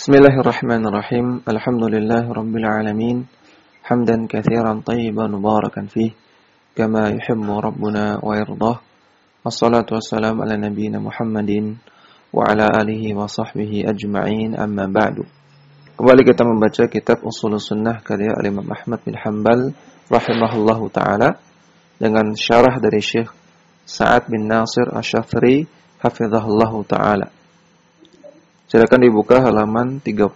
Bismillahirrahmanirrahim. Alhamdulillahirabbil alamin. Hamdan katsiran tayyiban mubarakan fih kama yuhibbu rabbuna wa yardah. Wassalatu wassalamu ala nabiyyina Muhammadin wa ala alihi wa sahbihi ajma'in amma ba'du. Kembali kita membaca kitab Usul Sunnah karya Imam Ahmad bin Hanbal rahimahullahu taala dengan syarah dari Syekh Sa'ad bin Nasir Asy-Syafi'i hafizahullahu taala. Silakan dibuka halaman 38.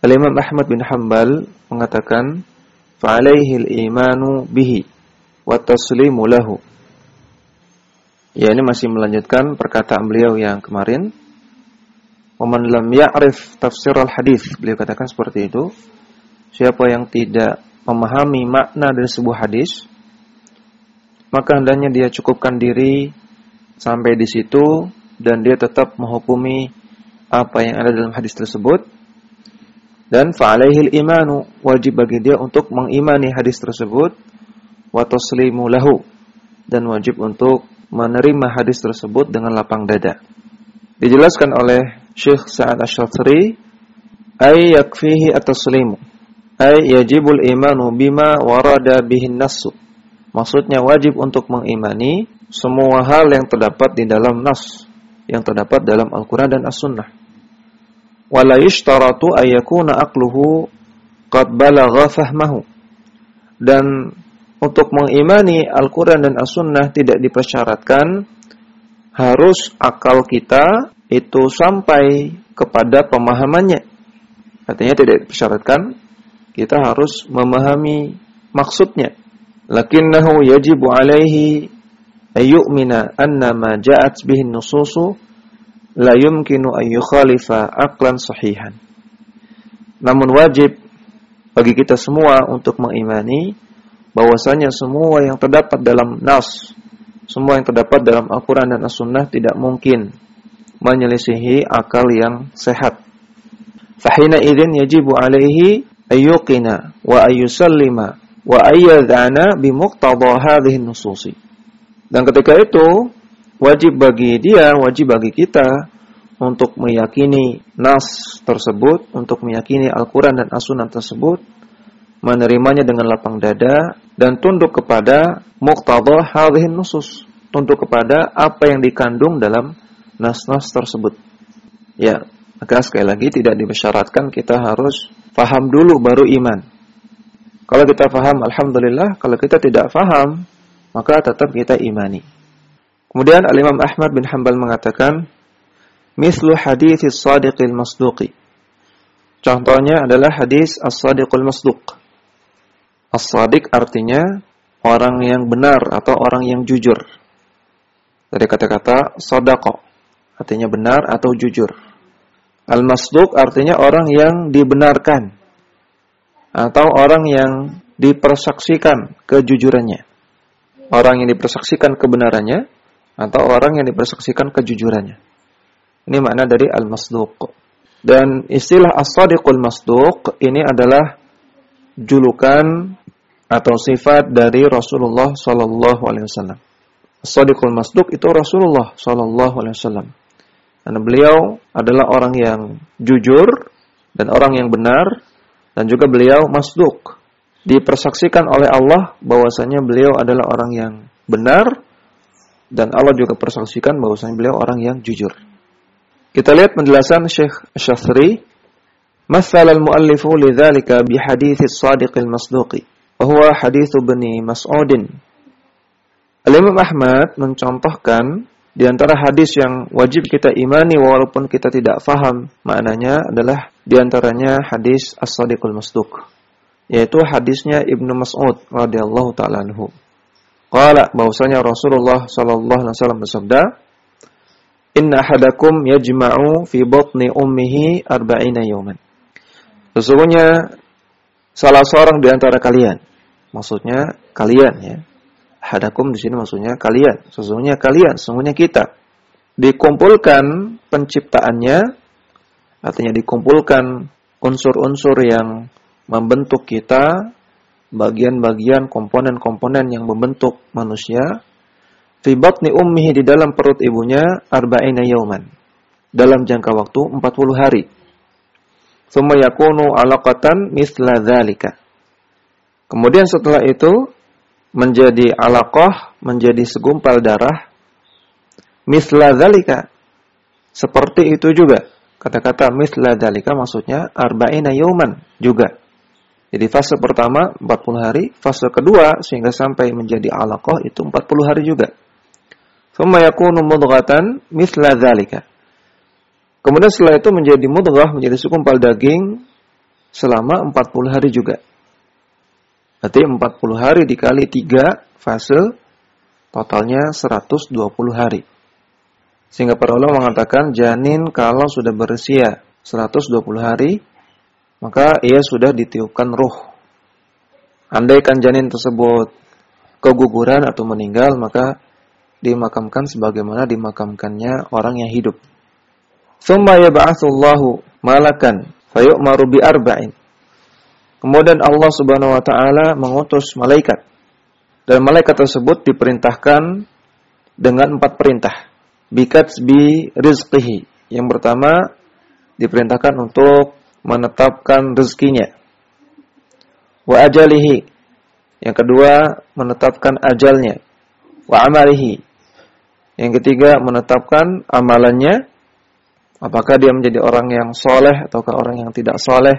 Al-Imam Ahmad bin Hanbal mengatakan fa'alaihi al-imanu bihi wa taslimu lahu. Ya ini masih melanjutkan perkataan beliau yang kemarin. Waman lam ya'rif tafsir al-hadis. Beliau katakan seperti itu. Siapa yang tidak memahami makna dari sebuah hadis, maka hendaknya dia cukupkan diri sampai di situ dan dia tetap menghukumi apa yang ada dalam hadis tersebut dan fa'alaihi imanu wajib bagi dia untuk mengimani hadis tersebut wa taslimu lahu dan wajib untuk menerima hadis tersebut dengan lapang dada. Dijelaskan oleh Syekh Sa'ad Asy-Syafiri ay yakfihi at-taslimu ay yajibul imanu bima warada bihin nassu. Maksudnya wajib untuk mengimani semua hal yang terdapat di dalam nas yang terdapat dalam Al-Qur'an dan As-Sunnah wala yushtaratu ayyakuna aqluhu qad balagha fahmahu. Dan untuk mengimani Al-Quran dan As-Sunnah tidak dipersyaratkan harus akal kita itu sampai kepada pemahamannya. Artinya tidak dipersyaratkan kita harus memahami maksudnya. Lakinnahu yajibu alaihi ayyu'mina anna ma ja'at bihin nususu la yumkinu an yukhalifa aqlan sahihan. Namun wajib bagi kita semua untuk mengimani bahwasanya semua yang terdapat dalam nas, semua yang terdapat dalam Al-Qur'an dan As-Sunnah tidak mungkin menyelisihi akal yang sehat. Fahina idzin yajibu alaihi ayyuqina wa ayyusallima wa ayyadhana bimuqtada hadhihi nususi. Dan ketika itu wajib bagi dia, wajib bagi kita untuk meyakini nas tersebut, untuk meyakini Al-Quran dan As-Sunnah tersebut, menerimanya dengan lapang dada, dan tunduk kepada muqtadah hadhihin nusus, tunduk kepada apa yang dikandung dalam nas-nas tersebut. Ya, maka sekali lagi tidak dibersyaratkan kita harus faham dulu baru iman. Kalau kita faham, Alhamdulillah. Kalau kita tidak faham, maka tetap kita imani. Kemudian Al-Imam Ahmad bin Hanbal mengatakan, Mislu hadis as-sadiqil masduqi. Contohnya adalah hadis as-sadiqul masduq. As-sadiq artinya orang yang benar atau orang yang jujur. Dari kata-kata sodako, artinya benar atau jujur. Al-masduq artinya orang yang dibenarkan. Atau orang yang dipersaksikan kejujurannya. Orang yang dipersaksikan kebenarannya atau orang yang dipersaksikan kejujurannya. Ini makna dari al-masduq. Dan istilah as-sadiqul masduq ini adalah julukan atau sifat dari Rasulullah sallallahu alaihi wasallam. As-sadiqul masduq itu Rasulullah sallallahu alaihi wasallam. Karena beliau adalah orang yang jujur dan orang yang benar dan juga beliau masduq. Dipersaksikan oleh Allah bahwasanya beliau adalah orang yang benar dan Allah juga persaksikan bahwasanya beliau orang yang jujur. Kita lihat penjelasan Syekh Syafri. Masal al-muallifu lidzalika bi hadits as-sadiq al-masduq. Wa hadits Ibnu Mas'ud. Al-Imam Ahmad mencontohkan di antara hadis yang wajib kita imani walaupun kita tidak faham maknanya adalah di antaranya hadis As-Sadiqul Masduq yaitu hadisnya Ibnu Mas'ud radhiyallahu taala anhu. Qala bahwasanya Rasulullah sallallahu alaihi wasallam bersabda, "Inna ahadakum yajma'u fi batni ummihi arba'ina yawman." Sesungguhnya salah seorang di antara kalian, maksudnya kalian ya. Hadakum di sini maksudnya kalian. Sesungguhnya kalian, sesungguhnya kita dikumpulkan penciptaannya artinya dikumpulkan unsur-unsur yang membentuk kita bagian-bagian komponen-komponen yang membentuk manusia fi batni ummihi di dalam perut ibunya arba'ina yauman. dalam jangka waktu 40 hari. Thumma yakunu alaqatan mithla dzalika. Kemudian setelah itu menjadi alaqah, menjadi segumpal darah mithla dzalika. Seperti itu juga. Kata-kata mithla dzalika maksudnya arba'ina yauman juga. Jadi fase pertama 40 hari, fase kedua sehingga sampai menjadi alaqah itu 40 hari juga. Thumma yakunu mudghatan mithla dzalika. Kemudian setelah itu menjadi mudghah, menjadi segumpal daging selama 40 hari juga. Berarti 40 hari dikali 3 fase totalnya 120 hari. Sehingga para ulama mengatakan janin kalau sudah berusia 120 hari maka ia sudah ditiupkan ruh. Andaikan janin tersebut keguguran atau meninggal maka dimakamkan sebagaimana dimakamkannya orang yang hidup. Thumma yab'atsullahu malakan fayu'maru bi arba'in. Kemudian Allah Subhanahu wa taala mengutus malaikat. Dan malaikat tersebut diperintahkan dengan empat perintah. Bikats bi rizqihi. Yang pertama diperintahkan untuk menetapkan rezekinya. Wa ajalihi. Yang kedua menetapkan ajalnya. Wa amalihi. Yang ketiga menetapkan amalannya Apakah dia menjadi orang yang soleh ataukah orang yang tidak soleh?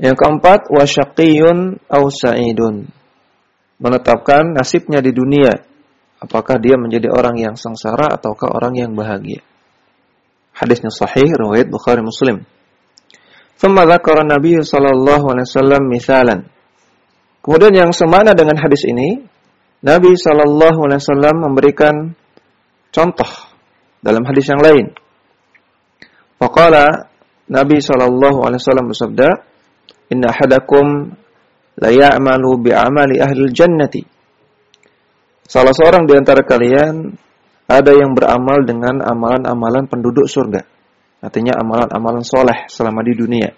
Yang keempat, wasyaqiyun au sa'idun. Menetapkan nasibnya di dunia. Apakah dia menjadi orang yang sengsara ataukah orang yang bahagia? Hadisnya sahih, riwayat Bukhari Muslim. Thumma dzakara Nabi sallallahu alaihi wasallam misalan. Kemudian yang semana dengan hadis ini, Nabi sallallahu alaihi wasallam memberikan contoh dalam hadis yang lain. Faqala Nabi sallallahu alaihi wasallam bersabda, "Inna hadakum la ya'malu bi'amali ahli jannati." Salah seorang di antara kalian ada yang beramal dengan amalan-amalan penduduk surga. Artinya amalan-amalan soleh selama di dunia.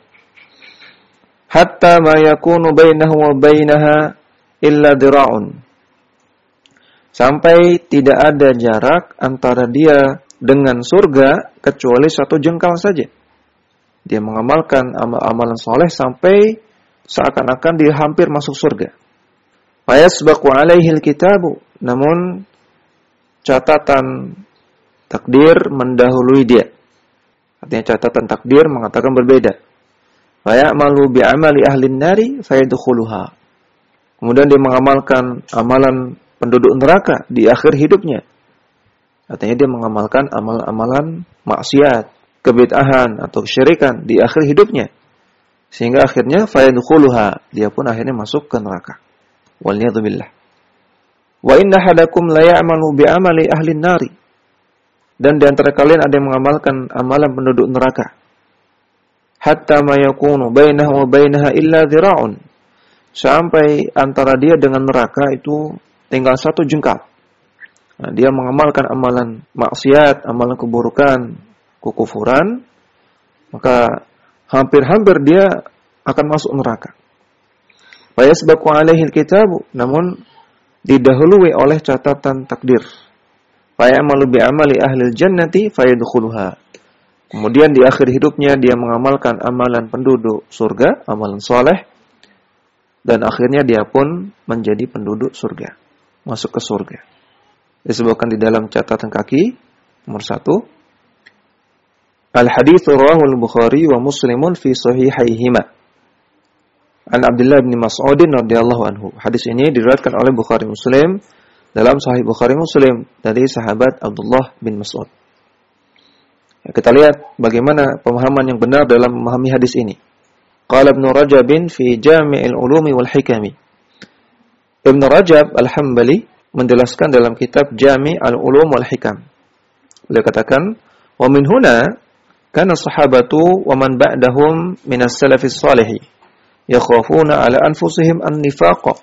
Hatta ma yakunu bainahu wa bainaha illa dira'un. Sampai tidak ada jarak antara dia dengan surga kecuali satu jengkal saja. Dia mengamalkan amal-amalan soleh sampai seakan-akan dia hampir masuk surga. Fayasbaqu alaihi kitabu. Namun catatan takdir mendahului dia. Artinya catatan takdir mengatakan berbeda. Fayamalu bi'amali ahli nari fayadkhuluha. Kemudian dia mengamalkan amalan penduduk neraka di akhir hidupnya Artinya dia mengamalkan amal-amalan maksiat, kebid'ahan atau kesyirikan di akhir hidupnya. Sehingga akhirnya fayadkhuluha, dia pun akhirnya masuk ke neraka. Waliyadzubillah. Wa inna hadakum la ya'malu bi'amali ahli nari. Dan di antara kalian ada yang mengamalkan amalan penduduk neraka. Hatta ma yakunu bainahu wa bainaha illa dhira'un. Sampai antara dia dengan neraka itu tinggal satu jengkal. Nah, dia mengamalkan amalan maksiat, amalan keburukan, kekufuran, maka hampir-hampir dia akan masuk neraka. Fayasbaqu alaihi kitab, namun didahului oleh catatan takdir. Fayamalu bi amali ahli jannati fayadkhuluha. Kemudian di akhir hidupnya dia mengamalkan amalan penduduk surga, amalan soleh, dan akhirnya dia pun menjadi penduduk surga, masuk ke surga disebutkan di dalam catatan kaki nomor satu Al hadits rawahu al-Bukhari wa Muslimun fi sahihaihima. An Abdullah bin Mas'ud radhiyallahu anhu. Hadis ini diriwayatkan oleh Bukhari Muslim dalam Sahih Bukhari Muslim dari sahabat Abdullah bin Mas'ud. Ya, kita lihat bagaimana pemahaman yang benar dalam memahami hadis ini. Qala Ibnu Rajab fi Jami'il Ulumi wal Hikami. Ibnu Rajab Al-Hambali menjelaskan dalam kitab Jami al-Ulum wal Hikam. Beliau katakan, "Wa min huna kana sahabatu wa man ba'dahum min as-salafis salih yakhafuna ala anfusihim an-nifaq."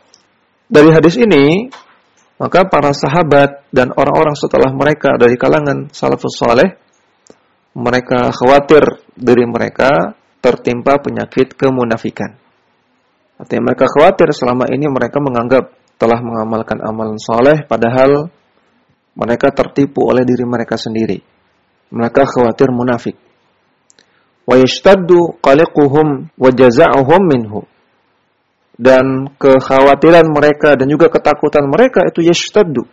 Dari hadis ini, maka para sahabat dan orang-orang setelah mereka dari kalangan salafus saleh mereka khawatir diri mereka tertimpa penyakit kemunafikan. Artinya mereka khawatir selama ini mereka menganggap telah mengamalkan amalan soleh padahal mereka tertipu oleh diri mereka sendiri. Mereka khawatir munafik. Wa yashtaddu qaliquhum wa minhu. Dan kekhawatiran mereka dan juga ketakutan mereka itu yashtaddu.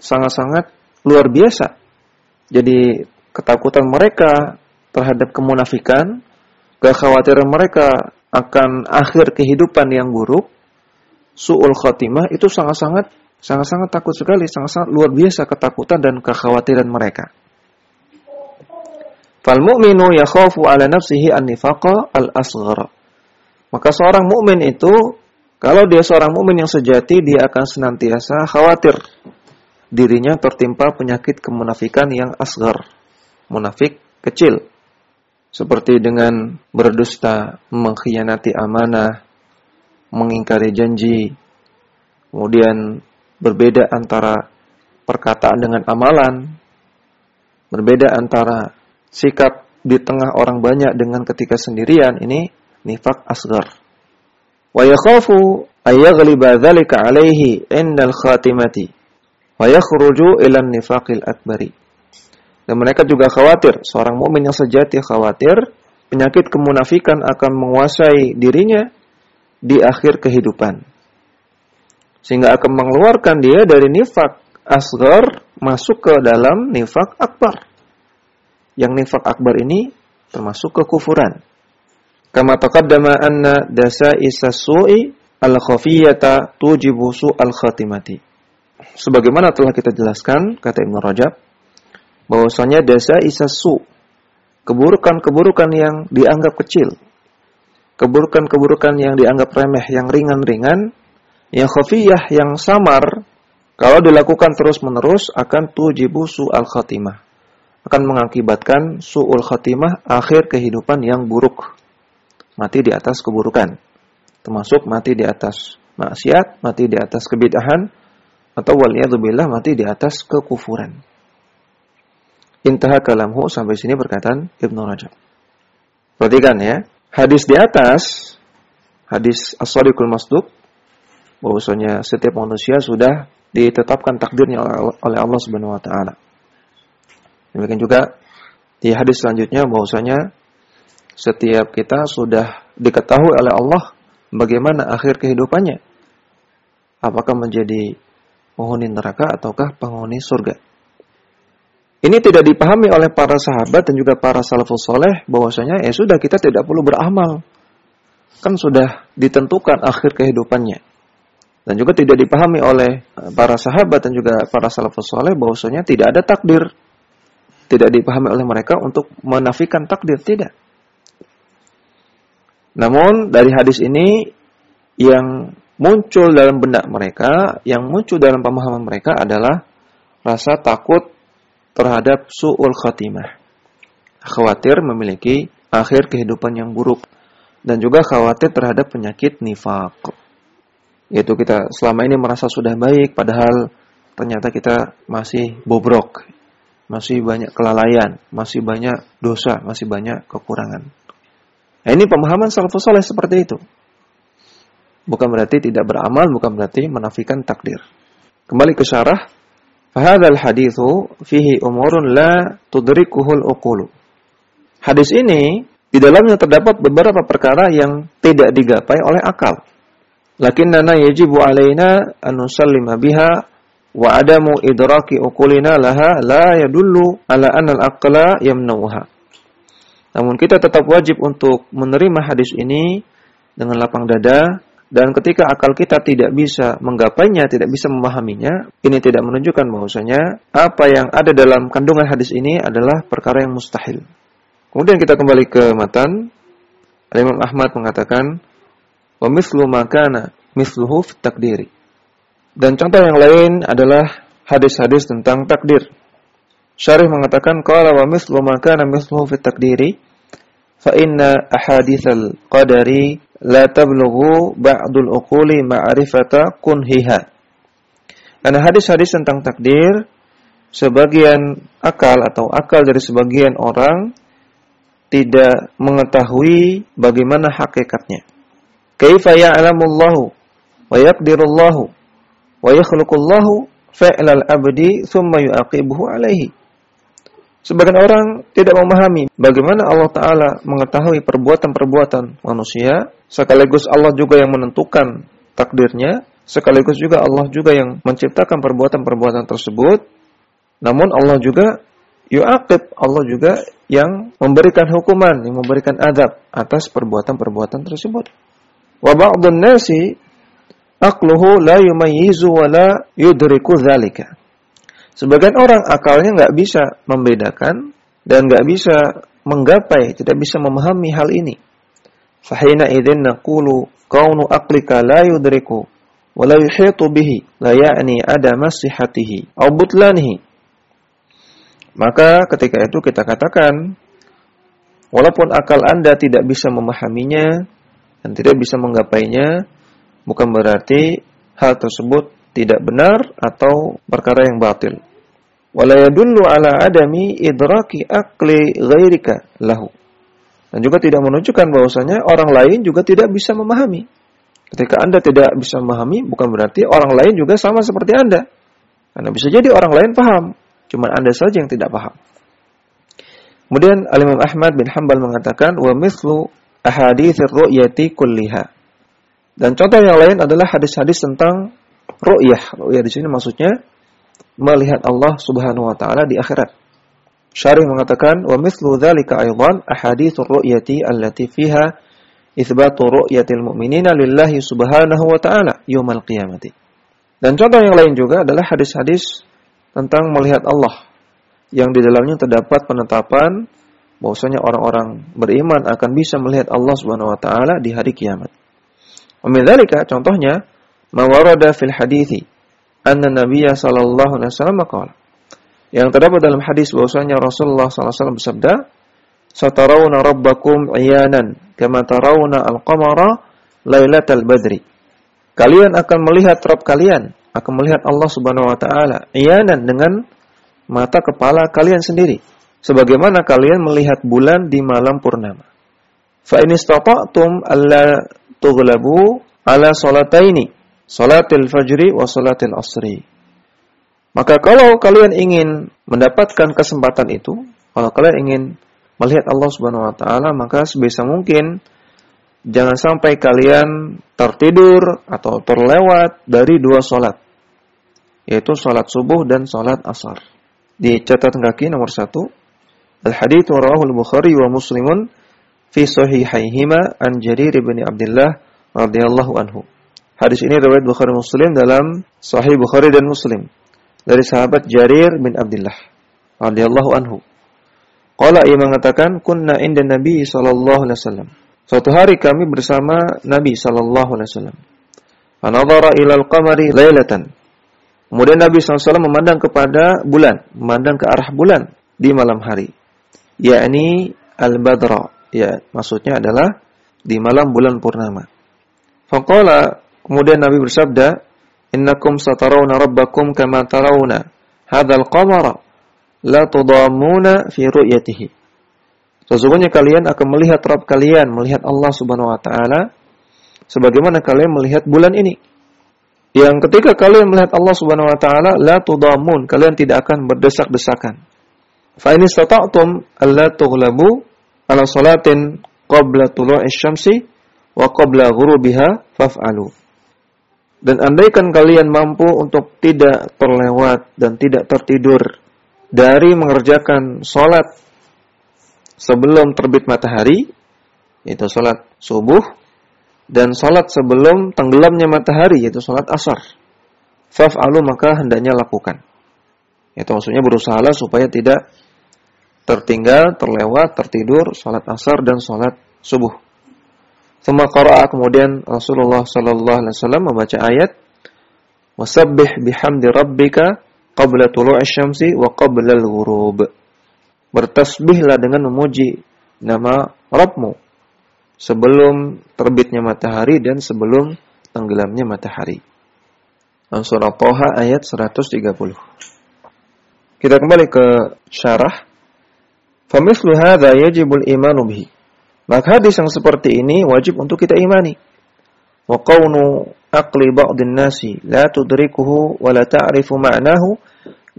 Sangat-sangat luar biasa. Jadi ketakutan mereka terhadap kemunafikan, kekhawatiran mereka akan akhir kehidupan yang buruk, su'ul khatimah itu sangat-sangat sangat-sangat takut sekali, sangat-sangat luar biasa ketakutan dan kekhawatiran mereka. Fal mu'minu yakhafu ala nafsihi an-nifaqa al-asghar. Maka seorang mukmin itu kalau dia seorang mukmin yang sejati dia akan senantiasa khawatir dirinya tertimpa penyakit kemunafikan yang asghar, munafik kecil. Seperti dengan berdusta, mengkhianati amanah, mengingkari janji, kemudian berbeda antara perkataan dengan amalan, berbeda antara sikap di tengah orang banyak dengan ketika sendirian ini nifak asgar. Wa yakhafu ayaghliba dzalika alaihi indal khatimati wa yakhruju ila nifaqil akbari. Dan mereka juga khawatir, seorang mukmin yang sejati khawatir penyakit kemunafikan akan menguasai dirinya di akhir kehidupan. Sehingga akan mengeluarkan dia dari nifak asgar masuk ke dalam nifak akbar yang nifak akbar ini termasuk kekufuran. Kama taqaddama anna dasa'isa su'i al-khafiyata tujibu al khatimati. Sebagaimana telah kita jelaskan, kata Ibn Rajab, bahwasanya dasa'isa su' keburukan-keburukan yang dianggap kecil, keburukan-keburukan yang dianggap remeh, yang ringan-ringan, yang khafiyah, yang samar, kalau dilakukan terus-menerus akan tujibu al khatimah akan mengakibatkan su'ul khatimah akhir kehidupan yang buruk. Mati di atas keburukan. Termasuk mati di atas maksiat, mati di atas kebidahan, atau waliyadzubillah mati di atas kekufuran. Intaha kalamhu sampai sini berkatan Ibnu Rajab. Perhatikan ya, hadis di atas, hadis as-sadiqul masduq, bahwasanya setiap manusia sudah ditetapkan takdirnya oleh Allah Subhanahu wa taala. Demikian juga di hadis selanjutnya bahwasanya setiap kita sudah diketahui oleh Allah bagaimana akhir kehidupannya. Apakah menjadi penghuni neraka ataukah penghuni surga. Ini tidak dipahami oleh para sahabat dan juga para salafus soleh bahwasanya ya sudah kita tidak perlu beramal. Kan sudah ditentukan akhir kehidupannya. Dan juga tidak dipahami oleh para sahabat dan juga para salafus soleh bahwasanya tidak ada takdir tidak dipahami oleh mereka untuk menafikan takdir tidak. Namun dari hadis ini yang muncul dalam benak mereka, yang muncul dalam pemahaman mereka adalah rasa takut terhadap su'ul khatimah. Khawatir memiliki akhir kehidupan yang buruk dan juga khawatir terhadap penyakit nifak. Yaitu kita selama ini merasa sudah baik padahal ternyata kita masih bobrok, masih banyak kelalaian, masih banyak dosa, masih banyak kekurangan. Nah, ini pemahaman salafus saleh seperti itu. Bukan berarti tidak beramal, bukan berarti menafikan takdir. Kembali ke syarah, fahadzal hadithu fihi umurun la tudrikuhul uqulu. Hadis ini di dalamnya terdapat beberapa perkara yang tidak digapai oleh akal. Lakinnana yajibu alaina an nusallima biha wa adamu idraki ukulina laha la yadullu ala anna al-aqla yamnauha. Namun kita tetap wajib untuk menerima hadis ini dengan lapang dada dan ketika akal kita tidak bisa menggapainya, tidak bisa memahaminya, ini tidak menunjukkan bahwasanya apa yang ada dalam kandungan hadis ini adalah perkara yang mustahil. Kemudian kita kembali ke matan. Imam Ahmad mengatakan, "Wa mithlu ma kana mithluhu fi takdiri." Dan contoh yang lain adalah hadis-hadis tentang takdir. Syarih mengatakan qala wa mithlu ma kana mithluhu fi takdiri fa inna ahaditsal qadari la tablughu ba'dul uquli ma'rifata kunhiha. Karena hadis-hadis tentang takdir sebagian akal atau akal dari sebagian orang tidak mengetahui bagaimana hakikatnya. Kaifa ya'lamullahu wa yaqdirullahu wa yakhluqullahu fi'lal abdi thumma yu'aqibuhu alaihi. Sebagian orang tidak memahami bagaimana Allah Ta'ala mengetahui perbuatan-perbuatan manusia, sekaligus Allah juga yang menentukan takdirnya, sekaligus juga Allah juga yang menciptakan perbuatan-perbuatan tersebut. Namun Allah juga yu'aqib, Allah juga yang memberikan hukuman, yang memberikan adab atas perbuatan-perbuatan tersebut. Wa ba'dun nasi aqluhu la yumayyizu wa la yudriku dzalika. Sebagian orang akalnya nggak bisa membedakan dan nggak bisa menggapai, tidak bisa memahami hal ini. Fahina idzin naqulu kaunu aqlika la yudriku wa la yuhitu bihi la ya'ni ada masihatihi au butlanihi. Maka ketika itu kita katakan walaupun akal Anda tidak bisa memahaminya dan tidak bisa menggapainya bukan berarti hal tersebut tidak benar atau perkara yang batil. Wala yadullu ala adami idraki akli ghairika lahu. Dan juga tidak menunjukkan bahwasanya orang lain juga tidak bisa memahami. Ketika Anda tidak bisa memahami, bukan berarti orang lain juga sama seperti Anda. Karena bisa jadi orang lain paham, cuma Anda saja yang tidak paham. Kemudian Al-Imam Ahmad bin Hanbal mengatakan, "Wa mithlu ahaditsir ru'yati kulliha." Dan contoh yang lain adalah hadis-hadis tentang ru'yah. Ru'yah di sini maksudnya melihat Allah Subhanahu wa taala di akhirat. Syarih mengatakan wa mithlu dzalika aidan ahaditsur ru'yati allati fiha itsbatu ru'yatil mu'minina lillahi subhanahu wa ta'ala yaumal qiyamati. Dan contoh yang lain juga adalah hadis-hadis tentang melihat Allah yang di dalamnya terdapat penetapan bahwasanya orang-orang beriman akan bisa melihat Allah Subhanahu wa taala di hari kiamat. Wa contohnya mawarada fil hadithi anna nabiyya sallallahu alaihi wasallam qala. Yang terdapat dalam hadis bahwasanya Rasulullah sallallahu alaihi wasallam bersabda satarawna rabbakum iyanan kama tarawna al-qamara lailatal badri. Kalian akan melihat Rabb kalian akan melihat Allah Subhanahu wa taala iyanan dengan mata kepala kalian sendiri. Sebagaimana kalian melihat bulan di malam purnama. Fa in istata'tum alla tughlabu ala salataini salatil fajri wa salatil asri. Maka kalau kalian ingin mendapatkan kesempatan itu, kalau kalian ingin melihat Allah Subhanahu wa taala, maka sebisa mungkin jangan sampai kalian tertidur atau terlewat dari dua salat, yaitu salat subuh dan salat asar. Di catatan kaki nomor satu, Al-Hadits rawahu Al-Bukhari wa Muslimun fi sahihaihima an Jarir bin Abdullah radhiyallahu anhu. Hadis ini riwayat Bukhari Muslim dalam Sahih Bukhari dan Muslim dari sahabat Jarir bin Abdullah radhiyallahu anhu. Qala ia mengatakan kunna inda Nabi sallallahu alaihi wasallam. Suatu hari kami bersama Nabi sallallahu alaihi wasallam. Anadhara ila al-qamari lailatan. Kemudian Nabi SAW memandang kepada bulan, memandang ke arah bulan di malam hari. Yakni al-badra. Ya, maksudnya adalah di malam bulan purnama. Faqala Kemudian Nabi bersabda, "Innakum satarawna rabbakum kama tarawna hadzal qamara la tudammuna fi ru'yatihi." Sesungguhnya kalian akan melihat Rabb kalian, melihat Allah Subhanahu wa taala sebagaimana kalian melihat bulan ini. Yang ketika kalian melihat Allah Subhanahu wa taala, la tudamun, kalian tidak akan berdesak-desakan. Fa in istata'tum alla tughlabu ala salatin qabla tulu'i syamsi wa qabla ghurubiha faf'alu. Dan andaikan kalian mampu untuk tidak terlewat dan tidak tertidur dari mengerjakan sholat sebelum terbit matahari, yaitu sholat subuh, dan sholat sebelum tenggelamnya matahari, yaitu sholat asar. Faf'alu maka hendaknya lakukan. Itu maksudnya berusaha supaya tidak tertinggal, terlewat, tertidur, sholat asar dan sholat subuh. Thumma qara'a kemudian Rasulullah sallallahu alaihi wasallam membaca ayat Wasabbih bihamdi rabbika qabla tulu'i syamsi wa qabla al-ghurub. Bertasbihlah dengan memuji nama Rabbmu sebelum terbitnya matahari dan sebelum tenggelamnya matahari. Surah Toha ayat 130. Kita kembali ke syarah. Famithlu hadza yajibul imanu bihi. Maka hadis yang seperti ini wajib untuk kita imani. Wa qawnu aqli ba'dhin nasi la tudrikuhu wa la ta'rifu ma'nahu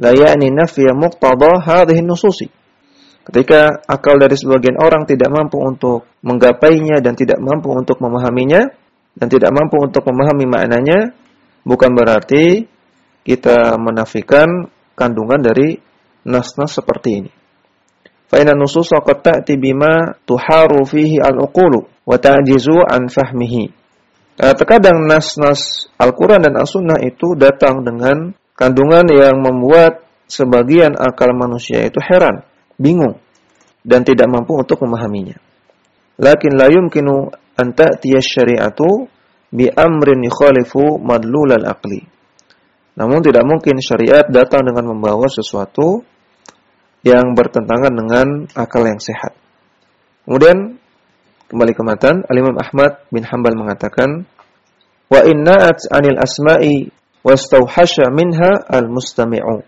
la ya'ni nafya muqtada hadhihi nususi. Ketika akal dari sebagian orang tidak mampu untuk menggapainya dan tidak mampu untuk memahaminya dan tidak mampu untuk memahami maknanya, bukan berarti kita menafikan kandungan dari nas-nas seperti ini. Fa inna nususa qad ta'ti bima tuharu fihi al-uqulu wa ta'jizu an fahmihi. Terkadang nas-nas Al-Quran dan As-Sunnah itu datang dengan kandungan yang membuat sebagian akal manusia itu heran bingung dan tidak mampu untuk memahaminya. Lakin la yumkinu an ta'tiya syari'atu bi amrin yukhalifu madlul al-aqli. Namun tidak mungkin syariat datang dengan membawa sesuatu yang bertentangan dengan akal yang sehat. Kemudian kembali ke matan, Al-Imam Ahmad bin Hambal mengatakan, "Wa inna'at 'anil asma'i wastauhasha minha al-mustami'u."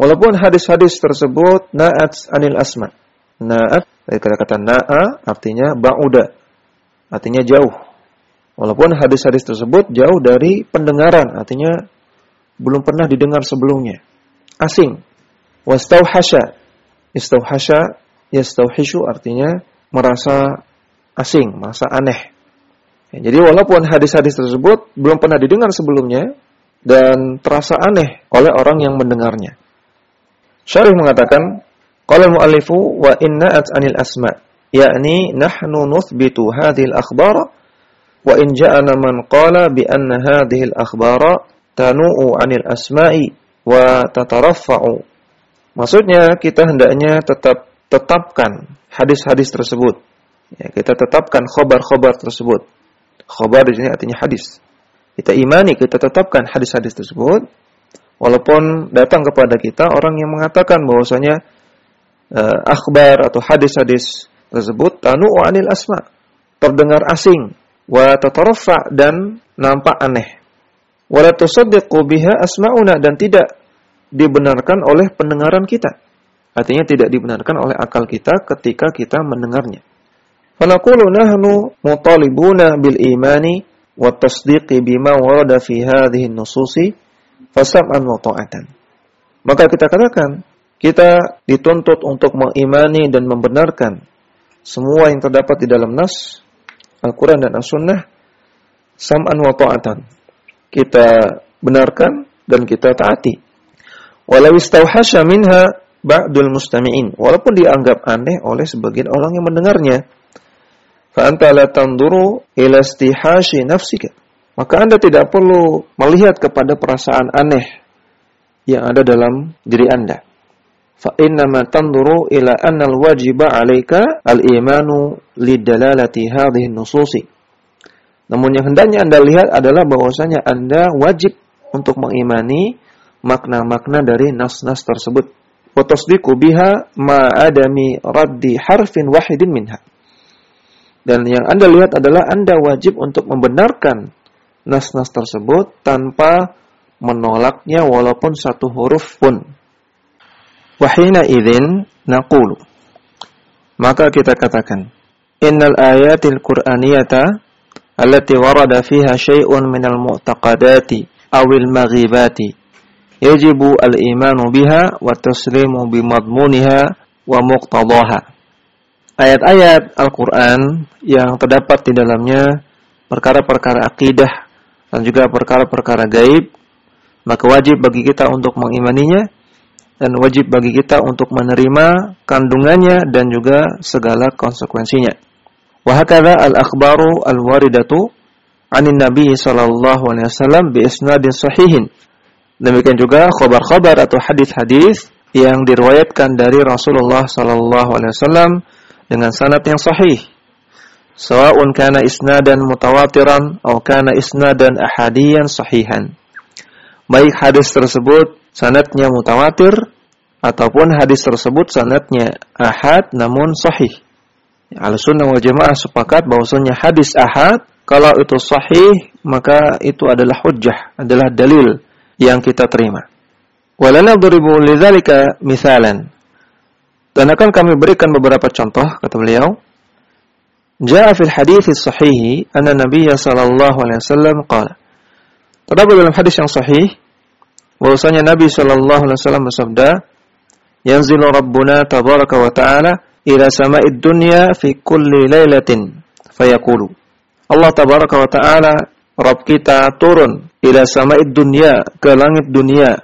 Walaupun hadis-hadis tersebut na'at anil asma. Na'at dari kata-kata na'a artinya ba'uda. Artinya jauh. Walaupun hadis-hadis tersebut jauh dari pendengaran, artinya belum pernah didengar sebelumnya. Asing. Wastauhasha. Istauhasha yastauhishu artinya merasa asing, merasa aneh. Ya, jadi walaupun hadis-hadis tersebut belum pernah didengar sebelumnya dan terasa aneh oleh orang yang mendengarnya. Syarih mengatakan, qala muallifu wa inna'at anil asma, yakni nahnu nuthbitu hadhil akhbar wa in ja'ana man qala bi anna hadhil akhbara tanu'u anil asma'i wa tataraffa'u. Maksudnya kita hendaknya tetap tetapkan hadis-hadis tersebut. Ya, kita tetapkan khobar-khobar tersebut. Khobar di sini artinya hadis. Kita imani, kita tetapkan hadis-hadis tersebut Walaupun datang kepada kita orang yang mengatakan bahwasanya uh, akhbar atau hadis-hadis tersebut tanu anil asma, terdengar asing, wa tataraffa dan nampak aneh. Wa tusaddiqu biha asma'una dan tidak dibenarkan oleh pendengaran kita. Artinya tidak dibenarkan oleh akal kita ketika kita mendengarnya. Fanaqulu nahnu mutalibuna bil imani wa tasdiqi bima warada fi hadhihi nususi fasam'an wa ta'atan. Maka kita katakan, kita dituntut untuk mengimani dan membenarkan semua yang terdapat di dalam nas Al-Quran dan As-Sunnah sam'an wa ta'atan. Kita benarkan dan kita taati. Walau istauhasya minha ba'dul mustami'in. Walaupun dianggap aneh oleh sebagian orang yang mendengarnya. Fa'anta la tanduru ila istihashi nafsika maka Anda tidak perlu melihat kepada perasaan aneh yang ada dalam diri Anda. Fa tanduru ila anna al-wajiba 'alaika al-imanu lidalalati nususi. Namun yang hendaknya Anda lihat adalah bahwasanya Anda wajib untuk mengimani makna-makna dari nas-nas tersebut. Wa tasdiqu biha ma adami raddi harfin wahidin minha. Dan yang Anda lihat adalah Anda wajib untuk membenarkan nas-nas tersebut tanpa menolaknya walaupun satu huruf pun. Wahina idzin naqulu. Maka kita katakan, innal ayatil qur'aniyata allati warada fiha syai'un minal mu'taqadati awil maghibati yajibu al-imanu biha wa taslimu bimadmuniha wa muqtadaha. Ayat-ayat Al-Qur'an yang terdapat di dalamnya perkara-perkara akidah dan juga perkara-perkara gaib, maka wajib bagi kita untuk mengimaninya dan wajib bagi kita untuk menerima kandungannya dan juga segala konsekuensinya. Wahakala al-akhbaru al-waridatu anin Nabi sallallahu alaihi wasallam bi isnadin sahihin. Demikian juga khabar-khabar atau hadis-hadis yang diriwayatkan dari Rasulullah sallallahu alaihi wasallam dengan sanad yang sahih sawa'un kana isnadan mutawatiran atau kana isnadan ahadiyan sahihan. Baik hadis tersebut sanatnya mutawatir ataupun hadis tersebut sanatnya ahad namun sahih. Al-Sunnah wal Jamaah sepakat bahwasanya hadis ahad kalau itu sahih maka itu adalah hujjah, adalah dalil yang kita terima. Walana duribu lidzalika misalan. Dan akan kami berikan beberapa contoh kata beliau Ja'a fil hadis sahih anna Nabi sallallahu alaihi wasallam qala. Terdapat dalam hadis yang sahih bahwasanya Nabi sallallahu alaihi wasallam bersabda, yanzilu rabbuna tabaraka wa ta'ala ila sama'id dunya fi kulli lailatin fayaqulu Allah tabaraka wa ta'ala Rabb kita turun ila sama'id dunya ke langit dunia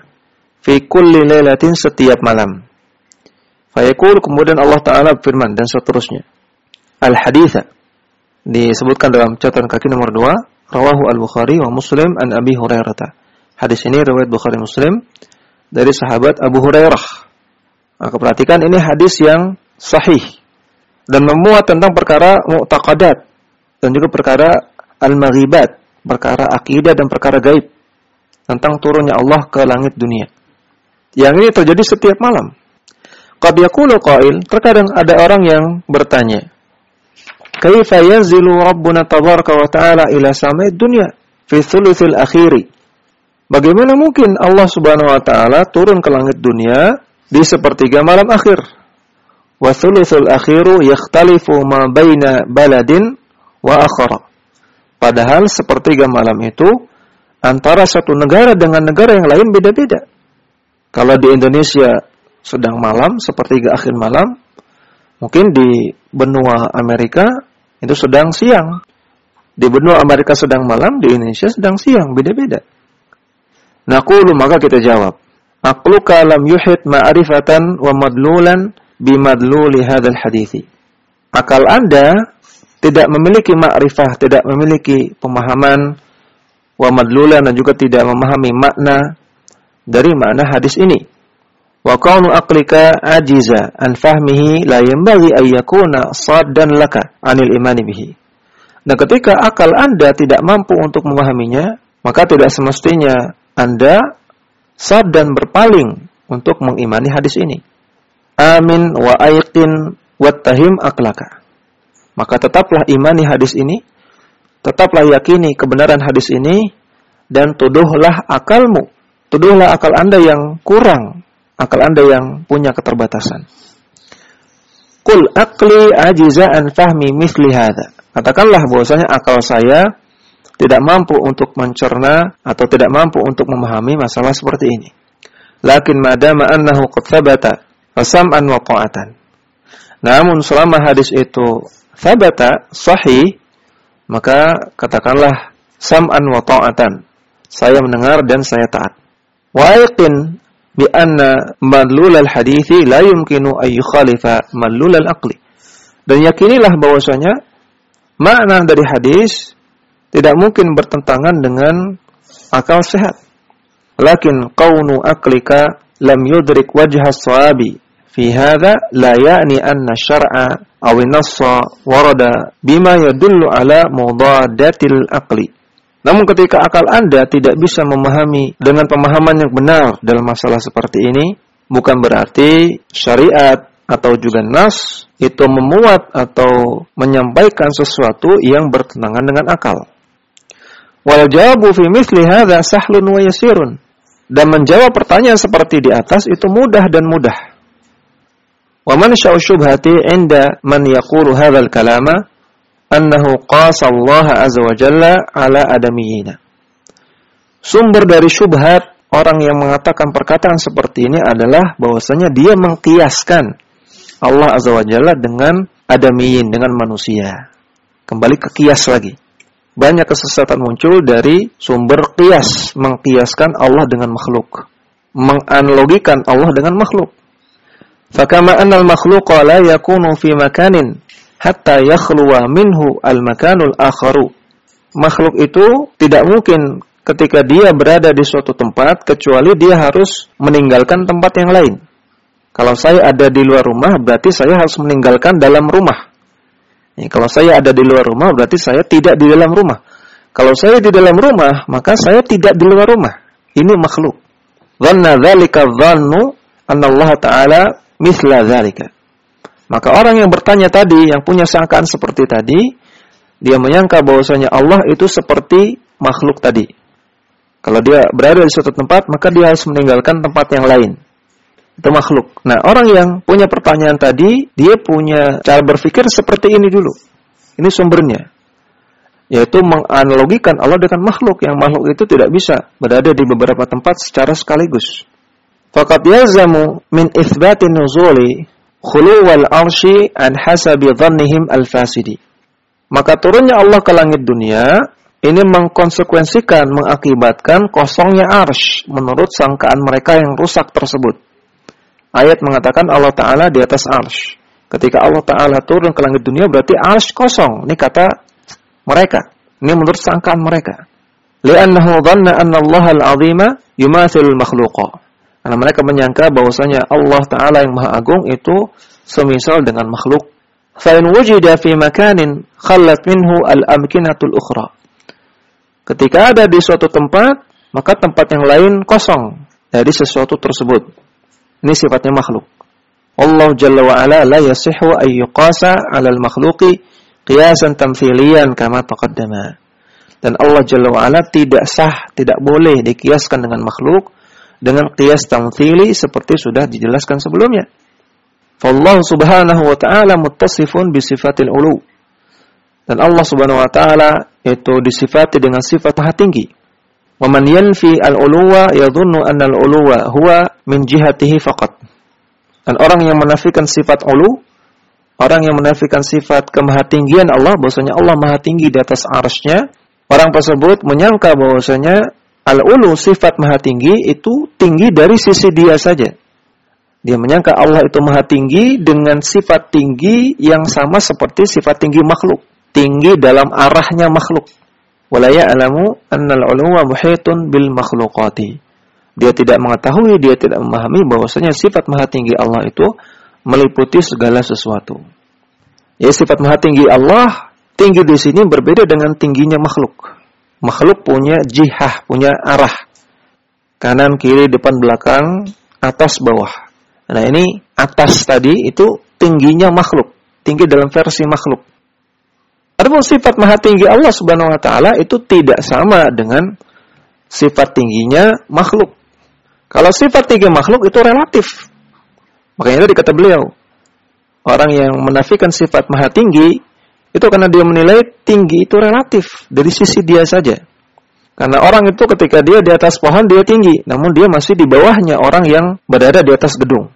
fi kulli lailatin setiap malam. Fayaqulu kemudian Allah taala firman dan seterusnya. Al haditha disebutkan dalam catatan kaki nomor 2 rawahu al-Bukhari wa Muslim an Abi Hurairah. Hadis ini riwayat Bukhari Muslim dari sahabat Abu Hurairah. Maka perhatikan ini hadis yang sahih dan memuat tentang perkara mu'taqadat dan juga perkara al-maghibat, perkara akidah dan perkara gaib tentang turunnya Allah ke langit dunia. Yang ini terjadi setiap malam. Qad yaqulu qail, terkadang ada orang yang bertanya, "Kaifa yanzilu Rabbuna tabaraka wa ta'ala ila samai dunya fi thuluthil akhiri?" Bagaimana mungkin Allah Subhanahu wa taala turun ke langit dunia di sepertiga malam akhir? Wa thuluthul akhiru yakhtalifu ma baina baladin wa akhara. Padahal sepertiga malam itu antara satu negara dengan negara yang lain beda-beda. Kalau di Indonesia sedang malam, sepertiga akhir malam, mungkin di benua Amerika itu sedang siang. Di benua Amerika sedang malam, di Indonesia sedang siang, beda-beda. Naqulu maka kita jawab, Aqluka lam yuhit ma'rifatan wa madlulan bimadluli hadzal hadithi. Akal Anda tidak memiliki makrifah, tidak memiliki pemahaman wa madlulan dan juga tidak memahami makna dari makna hadis ini. Wa kaunu aqlika ajiza an fahmihi la yanbaghi an yakuna saddan laka anil imani bihi. Dan ketika akal Anda tidak mampu untuk memahaminya, maka tidak semestinya Anda sad dan berpaling untuk mengimani hadis ini. Amin wa aiqin wattahim aklaka maka tetaplah imani hadis ini, tetaplah yakini kebenaran hadis ini, dan tuduhlah akalmu. Tuduhlah akal anda yang kurang, akal anda yang punya keterbatasan. Kul akli ajiza'an fahmi misli hadha. Katakanlah bahwasanya akal saya tidak mampu untuk mencerna atau tidak mampu untuk memahami masalah seperti ini. Lakin madama annahu qad thabata fasam'an wa ta'atan. Namun selama hadis itu thabata sahih maka katakanlah sam'an wa ta'atan. Saya mendengar dan saya taat. Wa yaqin bi anna madlul al hadithi la yumkinu ay yukhalifa madlul al aqli. Dan yakinilah bahwasanya makna dari hadis tidak mungkin bertentangan dengan akal sehat. Lakin qaunu aqlika lam yudrik wajha sawabi fi hadha la ya'ni anna syar'a aw nassa warada bima yadullu ala mudadatil aqli. Namun ketika akal Anda tidak bisa memahami dengan pemahaman yang benar dalam masalah seperti ini, bukan berarti syariat atau juga nas itu memuat atau menyampaikan sesuatu yang bertentangan dengan akal. Wal jawabu fi mithli hadza sahlun wa yasirun. Dan menjawab pertanyaan seperti di atas itu mudah dan mudah. Wa man syubhati inda man yaqulu hadzal kalama annahu qasa Allah azza wa jalla ala. Sumber dari syubhat orang yang mengatakan perkataan seperti ini adalah bahwasanya dia mengkiaskan Allah azza wa jalla dengan adamiyin dengan manusia. Kembali ke kias lagi. Banyak kesesatan muncul dari sumber kias, mengkiaskan Allah dengan makhluk. Menganalogikan Allah dengan makhluk. Fakama annal makhluqa la yakunu fi makanin hatta yakhluwa minhu al-makanul akharu. Makhluk itu tidak mungkin ketika dia berada di suatu tempat kecuali dia harus meninggalkan tempat yang lain. Kalau saya ada di luar rumah berarti saya harus meninggalkan dalam rumah. Ya, kalau saya ada di luar rumah berarti saya tidak di dalam rumah. Kalau saya di dalam rumah maka saya tidak di luar rumah. Ini makhluk. Dhanna dzalika dhannu anna Allah Ta'ala misla zalika. Maka orang yang bertanya tadi, yang punya sangkaan seperti tadi, dia menyangka bahwasanya Allah itu seperti makhluk tadi. Kalau dia berada di suatu tempat, maka dia harus meninggalkan tempat yang lain. Itu makhluk. Nah, orang yang punya pertanyaan tadi, dia punya cara berpikir seperti ini dulu. Ini sumbernya. Yaitu menganalogikan Allah dengan makhluk. Yang makhluk itu tidak bisa berada di beberapa tempat secara sekaligus. Faqad yazamu min itsbatin nuzuli khuluwal arsy an hasabi dhannihim al-fasidi. Maka turunnya Allah ke langit dunia ini mengkonsekuensikan, mengakibatkan kosongnya arsh menurut sangkaan mereka yang rusak tersebut. Ayat mengatakan Allah Ta'ala di atas arsh. Ketika Allah Ta'ala turun ke langit dunia berarti arsh kosong. Ini kata mereka. Ini menurut sangkaan mereka. Li'annahu dhanna anna Allah al-azima yumathilul makhluqa. Karena mereka menyangka bahwasanya Allah Ta'ala yang maha agung itu semisal dengan makhluk. Wujida fi makanin khallat minhu al-amkinatul ukhra. Ketika ada di suatu tempat, maka tempat yang lain kosong dari sesuatu tersebut. Ini sifatnya makhluk. Allah Jalla wa Ala la yasihu ay yuqasa 'ala al-makhluqi qiyasan tamthiliyan kama taqaddama. Dan Allah Jalla wa Ala tidak sah, tidak boleh dikiaskan dengan makhluk dengan qiyas tamthili seperti sudah dijelaskan sebelumnya. Allah Subhanahu wa taala muttasifun bi sifatil ulu. Dan Allah Subhanahu wa taala itu disifati dengan sifat maha tinggi. Wa man yanfi al-uluwa yadhunnu anna al-uluwa huwa min jihatihi faqat. Dan orang yang menafikan sifat ulu, orang yang menafikan sifat kemahatinggian Allah, bahwasanya Allah maha tinggi di atas arsy orang tersebut menyangka bahwasanya al-ulu sifat maha tinggi itu tinggi dari sisi dia saja. Dia menyangka Allah itu maha tinggi dengan sifat tinggi yang sama seperti sifat tinggi makhluk tinggi dalam arahnya makhluk. Wala ya'lamu annal 'uluwa muhitun bil makhluqati. Dia tidak mengetahui, dia tidak memahami bahwasanya sifat maha tinggi Allah itu meliputi segala sesuatu. Ya sifat maha tinggi Allah tinggi di sini berbeda dengan tingginya makhluk. Makhluk punya jihah, punya arah. Kanan, kiri, depan, belakang, atas, bawah. Nah ini atas tadi itu tingginya makhluk. Tinggi dalam versi makhluk. Adapun sifat maha tinggi Allah Subhanahu wa taala itu tidak sama dengan sifat tingginya makhluk. Kalau sifat tinggi makhluk itu relatif. Makanya tadi kata beliau, orang yang menafikan sifat maha tinggi itu karena dia menilai tinggi itu relatif dari sisi dia saja. Karena orang itu ketika dia di atas pohon dia tinggi, namun dia masih di bawahnya orang yang berada di atas gedung.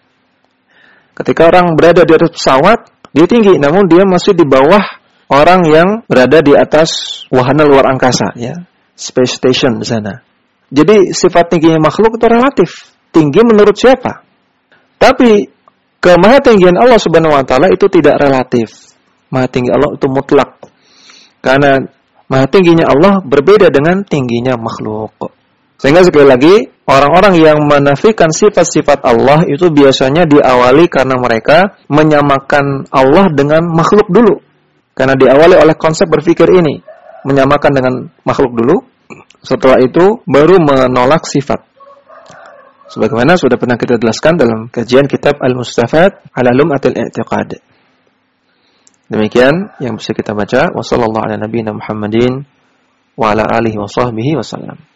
Ketika orang berada di atas pesawat, dia tinggi, namun dia masih di bawah orang yang berada di atas wahana luar angkasa ya, space station di sana. Jadi sifat tingginya makhluk itu relatif. Tinggi menurut siapa? Tapi kemahatinggian Allah Subhanahu wa taala itu tidak relatif. Maha tinggi Allah itu mutlak. Karena maha tingginya Allah berbeda dengan tingginya makhluk. Sehingga sekali lagi, orang-orang yang menafikan sifat-sifat Allah itu biasanya diawali karena mereka menyamakan Allah dengan makhluk dulu. Karena diawali oleh konsep berpikir ini, menyamakan dengan makhluk dulu, setelah itu baru menolak sifat. Sebagaimana sudah pernah kita jelaskan dalam kajian kitab Al-Mustafad ala Lum'atil I'tiqad. Demikian yang bisa kita baca. Wassalamualaikum warahmatullahi wabarakatuh.